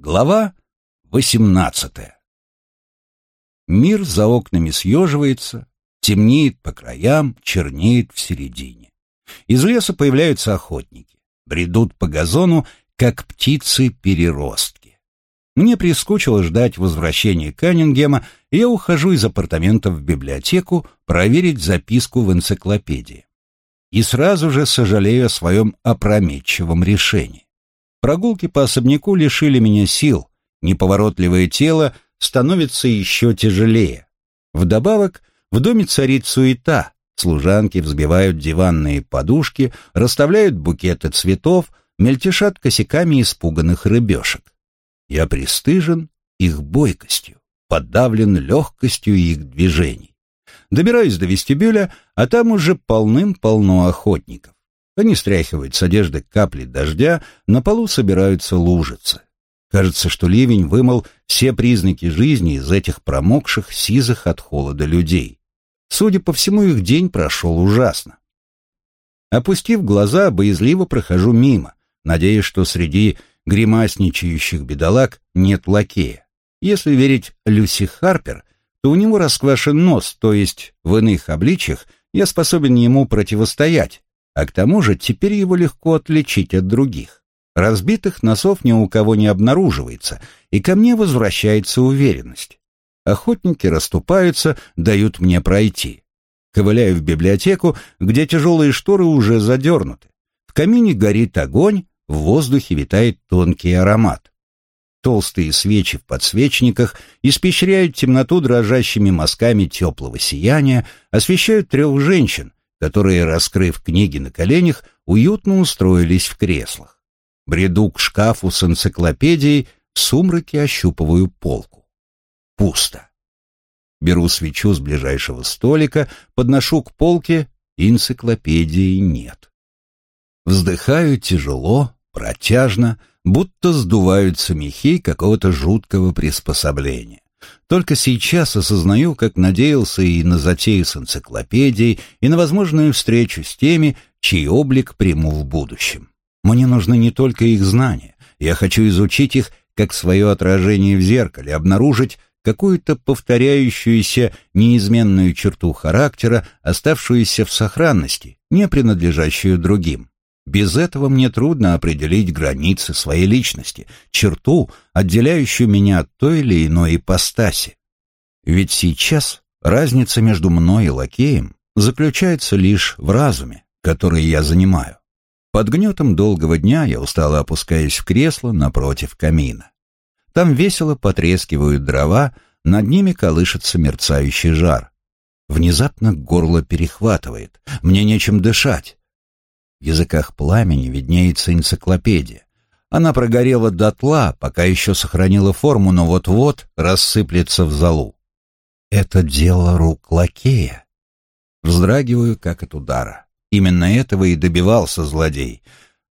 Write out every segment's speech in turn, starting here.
Глава восемнадцатая. Мир за окнами съеживается, темнеет по краям, чернеет в середине. Из леса появляются охотники, бредут по газону, как птицы-переростки. Мне прискучило ждать возвращения Каннингема, и я ухожу из апартаментов в библиотеку проверить записку в энциклопедии. И сразу же сожалею о своем опрометчивом решении. Прогулки по особняку лишили меня сил, неповоротливое тело становится еще тяжелее. Вдобавок, в доме царит суета, служанки взбивают диванные подушки, расставляют букеты цветов, мельтешат косяками испуганных рыбешек. Я пристыжен их бойкостью, подавлен легкостью их движений. Добираюсь до вестибюля, а там уже полным-полно охотников. Они стряхивают с одежды капли дождя, на полу собираются лужицы. Кажется, что ливень вымыл все признаки жизни из этих промокших, сизых от холода людей. Судя по всему, их день прошел ужасно. Опустив глаза, боязливо прохожу мимо, надеясь, что среди гримасничающих бедолаг нет лакея. Если верить Люси Харпер, то у него расквашен нос, то есть в иных обличьях я способен ему противостоять, а к тому же теперь его легко отличить от других. Разбитых носов ни у кого не обнаруживается, и ко мне возвращается уверенность. Охотники расступаются, дают мне пройти. Ковыляю в библиотеку, где тяжелые шторы уже задернуты. В камине горит огонь, в воздухе витает тонкий аромат. Толстые свечи в подсвечниках испещряют темноту дрожащими мазками теплого сияния, освещают трех женщин, которые, раскрыв книги на коленях, уютно устроились в креслах. Бреду к шкафу с энциклопедией, в сумраке ощупываю полку. Пусто. Беру свечу с ближайшего столика, подношу к полке, энциклопедии нет. Вздыхаю тяжело, протяжно, будто сдуваются мехи какого-то жуткого приспособления. Только сейчас осознаю, как надеялся и на затею с энциклопедией, и на возможную встречу с теми, чей облик приму в будущем. Мне нужны не только их знания. Я хочу изучить их как свое отражение в зеркале, обнаружить какую-то повторяющуюся неизменную черту характера, оставшуюся в сохранности, не принадлежащую другим. Без этого мне трудно определить границы своей личности, черту, отделяющую меня от той или иной ипостаси. Ведь сейчас разница между мной и лакеем заключается лишь в разуме, который я занимаю. Под гнетом долгого дня я устало опускаюсь в кресло напротив камина. Там весело потрескивают дрова, над ними колышется мерцающий жар. Внезапно горло перехватывает, мне нечем дышать. В языках пламени виднеется энциклопедия. Она прогорела дотла, пока еще сохранила форму, но вот-вот рассыплется в золу. Это дело рук лакея. Вздрагиваю, как от удара. Именно этого и добивался злодей.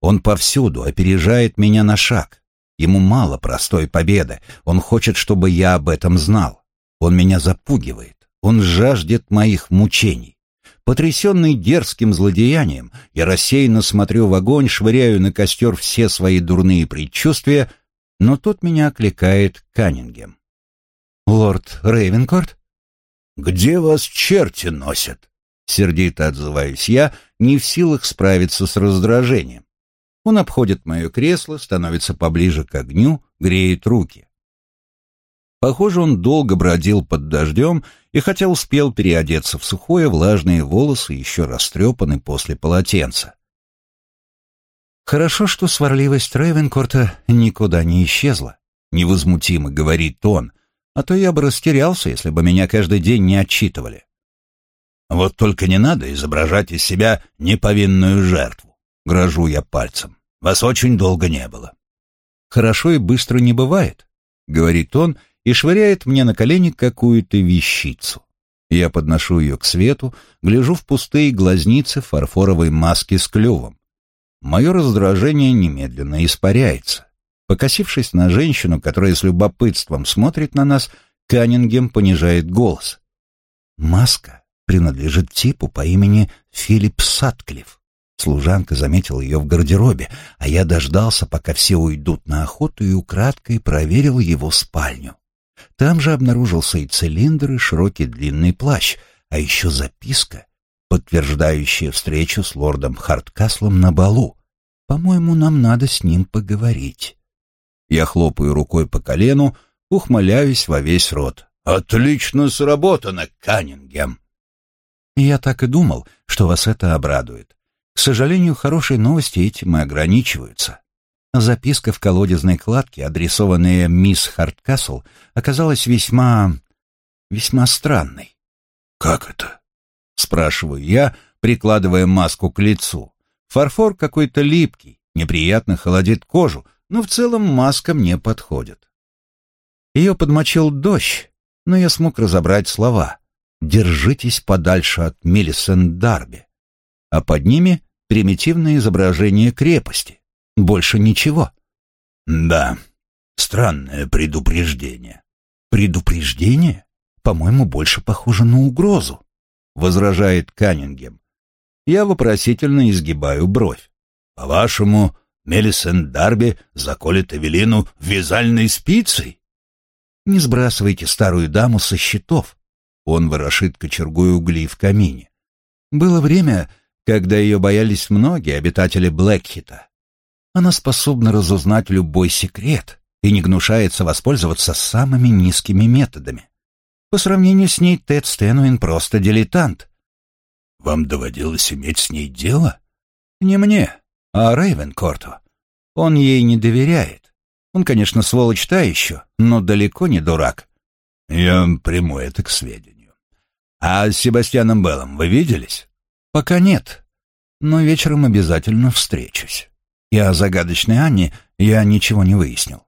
Он повсюду опережает меня на шаг. Ему мало простой победы. Он хочет, чтобы я об этом знал. Он меня запугивает. Он жаждет моих мучений. Потрясенный дерзким злодеянием, я рассеянно смотрю в огонь, швыряю на костер все свои дурные предчувствия, но тут меня окликает Каннингем. «Лорд Рейвенкорт?» «Где вас черти носят?» Сердито отзываюсь я, не в силах справиться с раздражением. Он обходит мое кресло, становится поближе к огню, греет руки. Похоже, он долго бродил под дождем, и хотя успел переодеться в сухое, влажные волосы еще растрепаны после полотенца. «Хорошо, что сварливость Рейвенкорта никуда не исчезла», — невозмутимо говорит он, «а то я бы растерялся, если бы меня каждый день не отчитывали». «Вот только не надо изображать из себя неповинную жертву», — грожу я пальцем. «Вас очень долго не было». «Хорошо и быстро не бывает», — говорит он, — и швыряет мне на колени какую-то вещицу. Я подношу ее к свету, гляжу в пустые глазницы фарфоровой маски с клювом. Мое раздражение немедленно испаряется. Покосившись на женщину, которая с любопытством смотрит на нас, Каннингем понижает голос. Маска принадлежит типу по имени Филипп Сатклифф. Служанка заметила ее в гардеробе, а я дождался, пока все уйдут на охоту, и украдкой проверил его спальню. Там же обнаружился и цилиндр, и широкий длинный плащ, а еще записка, подтверждающая встречу с лордом Харткаслом на балу. По-моему, нам надо с ним поговорить. Я хлопаю рукой по колену, ухмыляюсь во весь рот. «Отлично сработано, Каннингем!» Я так и думал, что вас это обрадует. К сожалению, хорошие новости этим и ограничиваются. Записка в колодезной кладке, адресованная мисс Харткасл, оказалась весьма... весьма странной. «Как это?» — спрашиваю я, прикладывая маску к лицу. Фарфор какой-то липкий, неприятно холодит кожу, но в целом маска мне подходит. Ее подмочил дождь, но я смог разобрать слова. «Держитесь подальше от Миллисент Дарби», а под ними примитивное изображение крепости. Больше ничего. Да, странное предупреждение. Предупреждение? По-моему, больше похоже на угрозу, возражает Каннингем. Я вопросительно изгибаю бровь. По-вашему, Мелисент Дарби заколет Эвелину вязальной спицей? Не сбрасывайте старую даму со счетов. Он ворошит кочергой угли в камине. Было время, когда ее боялись многие обитатели Блэкхита. Она способна разузнать любой секрет и не гнушается воспользоваться самыми низкими методами. По сравнению с ней Тед Стэнуин просто дилетант. Вам доводилось иметь с ней дело? Не мне, а Рейвенкорту. Он ей не доверяет. Он, конечно, сволочь та еще, но далеко не дурак. Я приму это к сведению. А с Себастьяном Беллом вы виделись? Пока нет, но вечером обязательно встречусь. И о загадочной Анне я ничего не выяснил.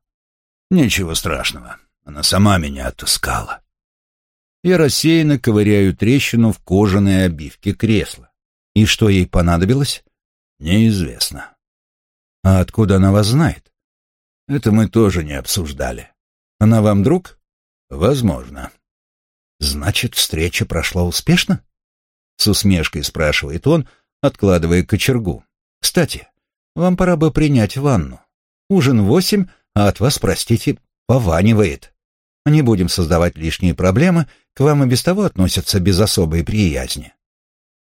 Ничего страшного, она сама меня отыскала. Я рассеянно ковыряю трещину в кожаной обивке кресла. И что ей понадобилось? Неизвестно. А откуда она вас знает? Это мы тоже не обсуждали. Она вам друг? Возможно. Значит, встреча прошла успешно? С усмешкой спрашивает он, откладывая кочергу. Кстати, вам пора бы принять ванну. Ужин восемь, а от вас, простите, пованивает. Не будем создавать лишние проблемы, к вам и без того относятся без особой приязни.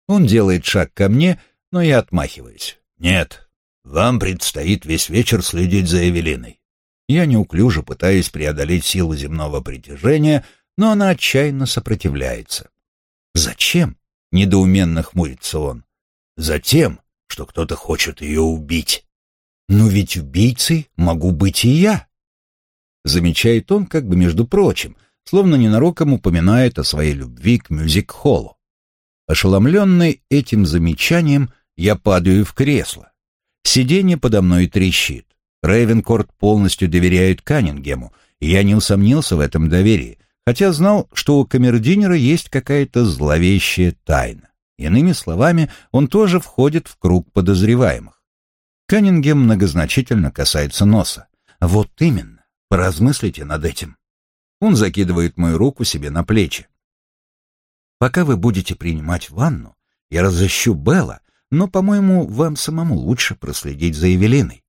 Он делает шаг ко мне, но я отмахиваюсь. Нет, вам предстоит весь вечер следить за Эвелиной. Я неуклюже пытаюсь преодолеть силу земного притяжения, но она отчаянно сопротивляется. «Зачем?» — недоуменно хмурится он. «Затем, что кто-то хочет ее убить». «Но ведь убийцей могу быть и я», замечает он как бы между прочим, словно ненароком упоминает о своей любви к мюзик-холлу. Ошеломленный этим замечанием, я падаю в кресло. Сиденье подо мной трещит. Рейвенкорт полностью доверяет Каннингему, и я не усомнился в этом доверии, хотя знал, что у камердинера есть какая-то зловещая тайна. Иными словами, он тоже входит в круг подозреваемых. Каннингем многозначительно касается носа. Вот именно. Поразмыслите над этим. Он закидывает мою руку себе на плечи. Пока вы будете принимать ванну, я разыщу Белла, но, по-моему, вам самому лучше проследить за Эвелиной.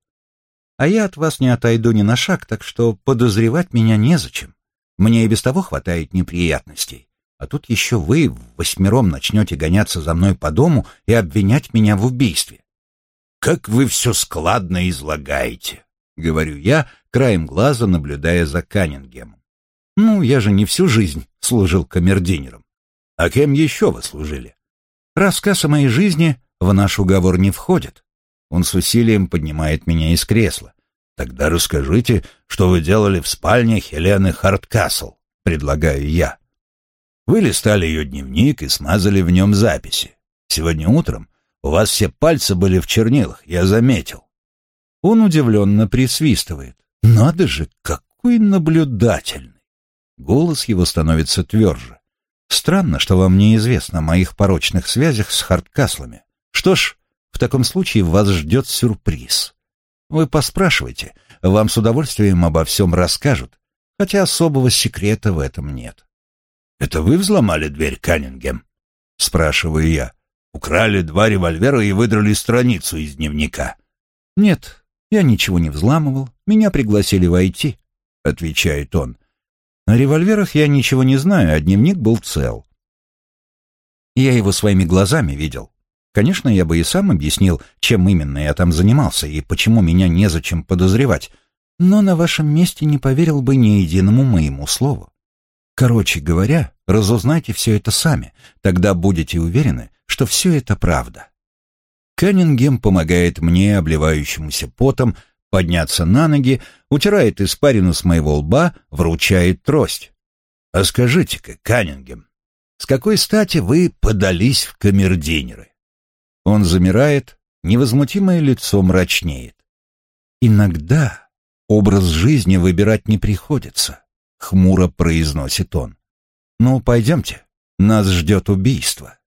А я от вас не отойду ни на шаг, так что подозревать меня незачем. Мне и без того хватает неприятностей. А тут еще вы восьмером начнете гоняться за мной по дому и обвинять меня в убийстве. «Как вы все складно излагаете», — говорю я, краем глаза наблюдая за Каннингемом. «Ну, я же не всю жизнь служил камердинером. А кем еще вы служили?» «Рассказ о моей жизни в наш уговор не входит». Он с усилием поднимает меня из кресла. «Тогда расскажите, что вы делали в спальне Хелены Харткасл», — предлагаю я. Вы листали ее дневник и смазали в нем записи. Сегодня утром у вас все пальцы были в чернилах, я заметил. Он удивленно присвистывает. «Надо же, какой наблюдательный!» Голос его становится тверже. «Странно, что вам неизвестно о моих порочных связях с Харткаслами. Что ж, в таком случае вас ждет сюрприз. Вы поспрашивайте, вам с удовольствием обо всем расскажут, хотя особого секрета в этом нет». «Это вы взломали дверь, Каннингем?» — спрашиваю я. Украли два револьвера и выдрали страницу из дневника. Нет, я ничего не взламывал. Меня пригласили войти, отвечает он. О револьверах я ничего не знаю, а дневник был цел. Я его своими глазами видел. Конечно, я бы и сам объяснил, чем именно я там занимался и почему меня незачем подозревать, но на вашем месте не поверил бы ни единому моему слову. Короче говоря, разузнайте все это сами, тогда будете уверены, что все это правда. Каннингем помогает мне, обливающемуся потом, подняться на ноги, утирает испарину с моего лба, вручает трость. «А скажите-ка, Каннингем, с какой стати вы подались в камердинеры? Он замирает, невозмутимое лицо мрачнеет. «Иногда образ жизни выбирать не приходится», — хмуро произносит он. «Ну, пойдемте, нас ждет убийство».